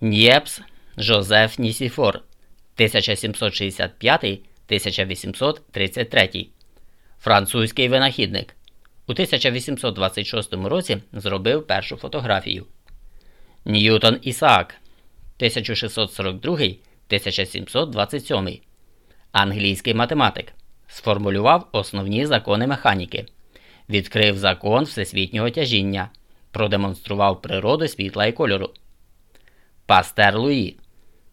Нєпс Жозеф Нісіфор 1765-1833. Французький винахідник. У 1826 році зробив першу фотографію. Ньютон Ісаак 1642-1727. Англійський математик. Сформулював основні закони механіки. Відкрив закон всесвітнього тяжіння. Продемонстрував природу світла і кольору. Пастер Луї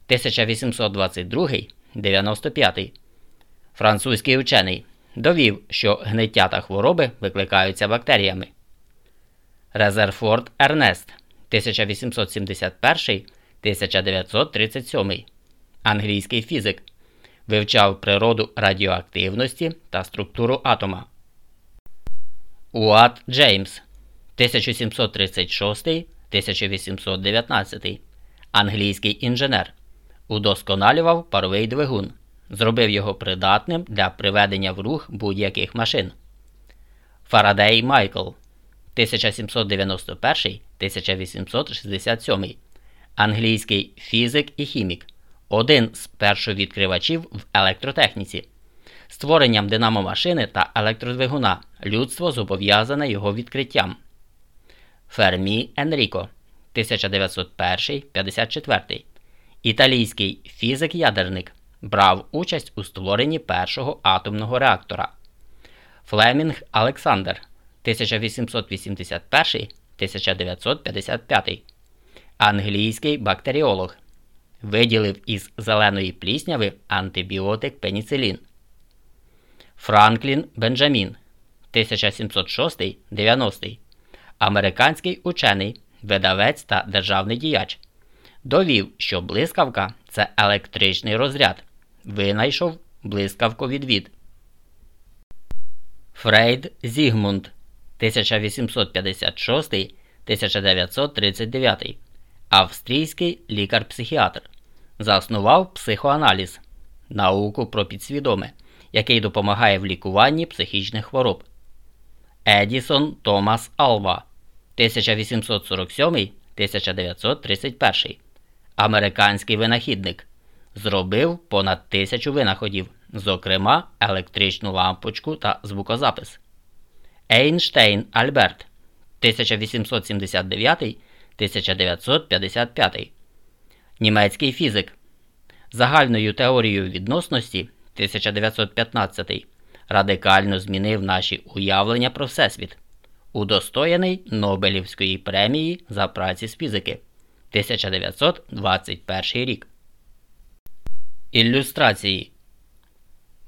1822-95. Французький учений довів, що гниття та хвороби викликаються бактеріями. Резерфорд Ернест 1871-1937. Англійський фізик. Вивчав природу радіоактивності та структуру атома. Уат Джеймс 1736-1819. Англійський інженер. Удосконалював паровий двигун. Зробив його придатним для приведення в рух будь-яких машин. Фарадей Майкл 1791-1867. Англійський фізик і хімік. Один з першовідкривачів в електротехніці. Створенням динамомашини та електродвигуна людство зобов'язане його відкриттям. Фермі Енріко 1901-54. Італійський фізик-ядерник брав участь у створенні першого атомного реактора. Флемінг Олександр 1881-1955. Англійський бактеріолог. Виділив із зеленої плісняви антибіотик пеніцилін. Франклін Бенджамін 1706-90. Американський учений, видавець та державний діяч. Довів, що блискавка це електричний розряд. Винайшов блискавковідвід. Фрейд Зігмунд 1856-1939. Австрійський лікар-психіатр. Заснував психоаналіз, науку про підсвідоме, який допомагає в лікуванні психічних хвороб. Едісон Томас Алва 1847-1931. Американський винахідник. Зробив понад тисячу винаходів, зокрема електричну лампочку та звукозапис. Ейнштейн Альберт 1879-1955. Німецький фізик. Загальною теорією відносності 1915 радикально змінив наші уявлення про Всесвіт, удостоєний Нобелівської премії за праці з фізики 1921 рік. Ілюстрації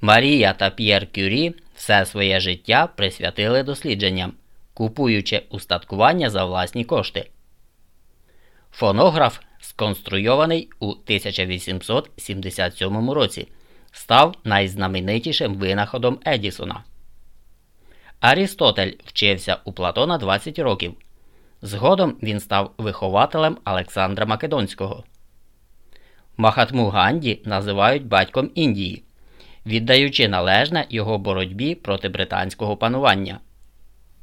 Марія та П'єр Кюрі все своє життя присвятили дослідженням, купуючи устаткування за власні кошти. Фонограф, сконструйований у 1877 році, став найзнаменитішим винаходом Едісона. Арістотель вчився у Платона 20 років. Згодом він став вихователем Олександра Македонського. Махатму Ганді називають батьком Індії, віддаючи належне його боротьбі проти британського панування.